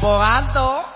Bombo